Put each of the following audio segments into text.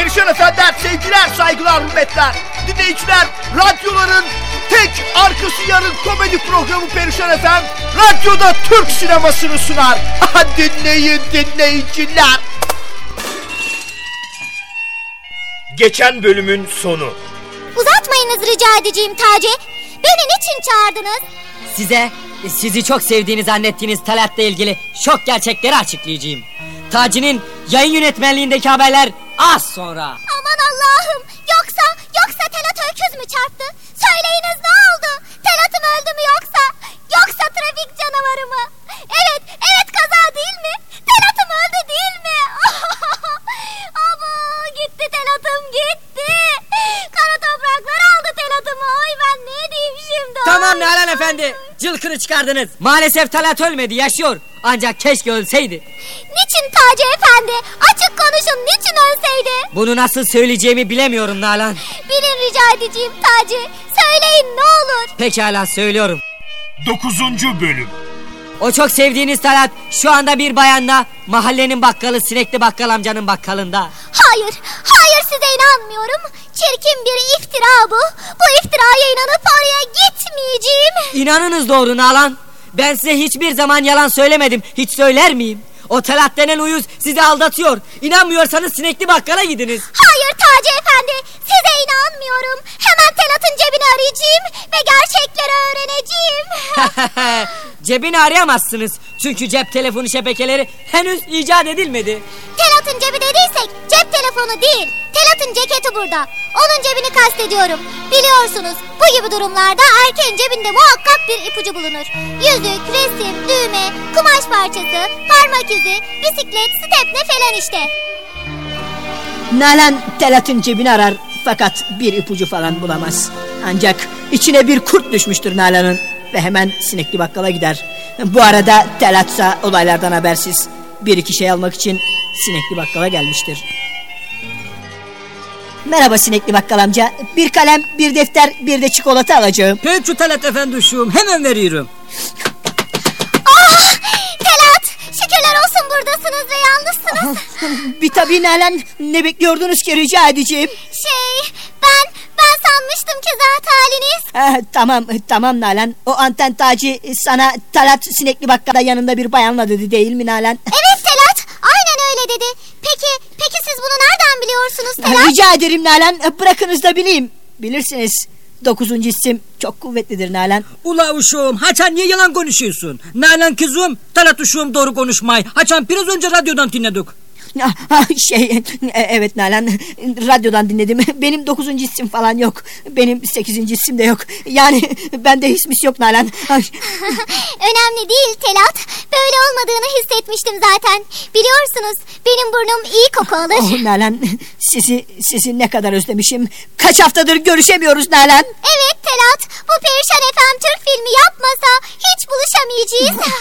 Perişan efendiler, sevgiler, saygılar, hürmetler. Dinleyiciler, radyoların tek arkası yarın komedi programı Perişan Efem, radyoda Türk sinemasını sunar. Dinleyin dinleyiciler. Geçen bölümün sonu. Uzatmayınız rica edeceğim Taci. Beni niçin çağırdınız? Size sizi çok sevdiğini zannettiğiniz Talat'la ilgili şok gerçekleri açıklayacağım. Taci'nin yayın yönetmenliğindeki haberler az sonra. Aman Allah'ım. Yoksa, yoksa Telat öküz mü çarptı? Söyleyiniz ne oldu? Telat'ım öldü mü yoksa? Yoksa trafik canavarı mı? Evet, evet kaza değil mi? Telat'ım öldü değil mi? Ama gitti Telat'ım gitti. Kara topraklar aldı Telat'ımı. Oy ben ne diyeyim şimdi? Tamam Oy. Nalan Efendi. Cılkını çıkardınız. Maalesef Talat ölmedi yaşıyor. Ancak keşke ölseydi. Niçin Taci Efendi? Konuşun niçin ölseydi? Bunu nasıl söyleyeceğimi bilemiyorum Nalan. Bilin rica edeceğim Taci. Söyleyin ne olur. Pekala söylüyorum. Dokuzuncu bölüm. O çok sevdiğiniz Talat şu anda bir bayanla mahallenin bakkalı sinekli bakkal amcanın bakkalında. Hayır, hayır size inanmıyorum. Çirkin bir iftira bu. Bu iftiraya inanıp oraya gitmeyeceğim. İnanınız doğru Nalan. Ben size hiçbir zaman yalan söylemedim. Hiç söyler miyim? O Talat denen uyuz sizi aldatıyor. İnanmıyorsanız sinekli bakkala gidiniz. Hayır Taci Efendi, size inanmıyorum. Hemen Telat'ın cebini arayacağım ve gerçekleri öğreneceğim. Cebini arayamazsınız. Çünkü cep telefonu şebekeleri henüz icat edilmedi. Telat'ın cebi dediysek cep telefonu değil. Telat'ın ceketi burada. Onun cebini kastediyorum. Biliyorsunuz bu gibi durumlarda erkeğin cebinde muhakkak bir ipucu bulunur. Yüzük, resim, düğme, kumaş parçası, parmak izi, bisiklet, stepne falan işte. Nalan Telat'ın cebini arar fakat bir ipucu falan bulamaz. Ancak içine bir kurt düşmüştür Nalan'ın ve hemen sinekli bakkala gider. Bu arada Telatsa olaylardan habersiz bir iki şey almak için sinekli bakkala gelmiştir. Merhaba sinekli bakkal amca. Bir kalem, bir defter, bir de çikolata alacağım. Peki Talat efendi uşuğum hemen veriyorum. Ah! Telat! Şükürler olsun buradasınız ve yalnızsınız. Bir tabii Nalan ne bekliyordunuz ki rica edeceğim. Şey, ki zat haliniz. Ha, tamam tamam Nalan. O anten tacı sana Talat sinekli bakkala yanında bir bayanla dedi değil mi Nalan? Evet Telat, aynen öyle dedi. Peki, peki siz bunu nereden biliyorsunuz Telat? Rica ederim Nalan bırakınız da bileyim. Bilirsiniz dokuzuncu isim çok kuvvetlidir Nalan. Ula uşuğum haçan niye yalan konuşuyorsun? Nalan kızım Talat uşuğum doğru konuşmay. Haçan biraz önce radyodan dinledik. Ah, ah, Şey e, evet Nalan radyodan dinledim. Benim dokuzuncu isim falan yok. Benim sekizinci isim de yok. Yani bende hismis yok Nalan. Önemli değil Telat. Böyle olmadığını hissetmiştim zaten. Biliyorsunuz benim burnum iyi koku alır. Oh Nalan sizi sizi ne kadar özlemişim. Kaç haftadır görüşemiyoruz Nalan. Evet Telat, bu Perişan Efem Türk filmi yapmasa hiç buluşamayacağız.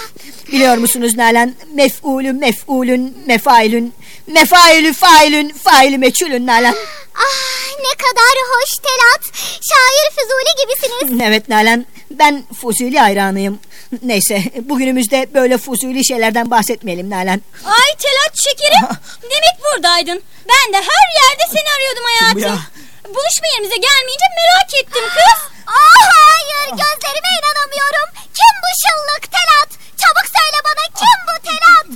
Biliyor musunuz Nalan? Mef'ulü mef'ulün mefailün mefailü failün failü meçhulün Nalan. ah ne kadar hoş Telat. Şair Füzuli gibisiniz. Evet Nalan ben Fuzuli hayranıyım. Neyse bugünümüzde böyle fuzuli şeylerden bahsetmeyelim Nalan. Ay Telat şekerim. Demek buradaydın. Ben de her yerde seni arıyordum hayatım. ya? Buluşma yerimize gelmeyince merak ettim kız. Ah hayır gözlerime inanamıyorum. Kim bu şıllık Telat? Çabuk söyle bana kim bu Telat?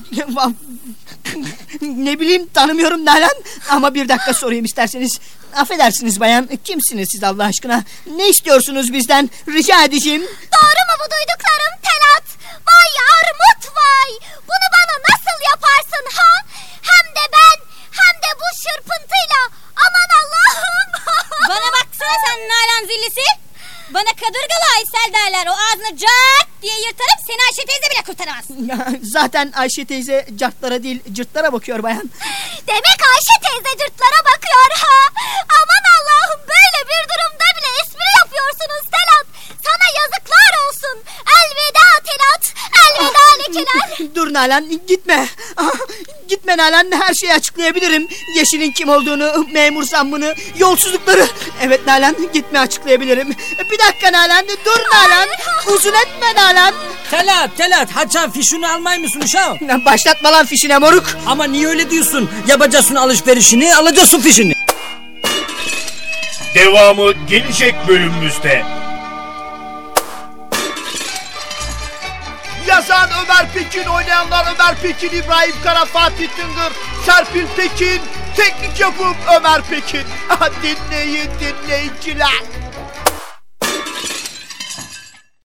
ne bileyim tanımıyorum Nalan ama bir dakika sorayım isterseniz. Affedersiniz bayan kimsiniz siz Allah aşkına? Ne istiyorsunuz bizden rica edeceğim. Doğru mu bu duyduklarım Telat? Vay armut vay. Bunu bana nasıl yaparsın ha? Hem de ben hem de bu şırpıntıyla. Aman Allah'ım. Bana baksana sen Nalan zillisi. Bana kadırgalı Aysel derler. O ağzını cart diye yırtarım seni Ayşe teyze bile kurtaramaz. Zaten Ayşe teyze cartlara değil cırtlara bakıyor bayan. Demek Ayşe teyze cırtlara bakıyor ha. Aman Allah'ım böyle bir durumda bile espri yapıyorsunuz Telat. Sana yazıklar olsun. Elveda Telat. Elveda lekeler. Dur Nalan gitme. Ah, Gitme Nalan her şeyi açıklayabilirim. Yeşil'in kim olduğunu, memur zammını, yolsuzlukları. Evet Nalan gitme açıklayabilirim. Bir dakika Nalan dur Nalan. Uzun etme Nalan. Telat Telat Haçan fişini almay mısın uşağım? Başlatma lan fişine moruk. Ama niye öyle diyorsun? Yapacaksın alışverişini alacaksın fişini. Devamı gelecek bölümümüzde. Yazan Ömer Pekin, oynayanlar Ömer Pekin, İbrahim Kara, Fatih Tıngır, Serpil Pekin, teknik yapım Ömer Pekin. Dinleyin dinleyiciler.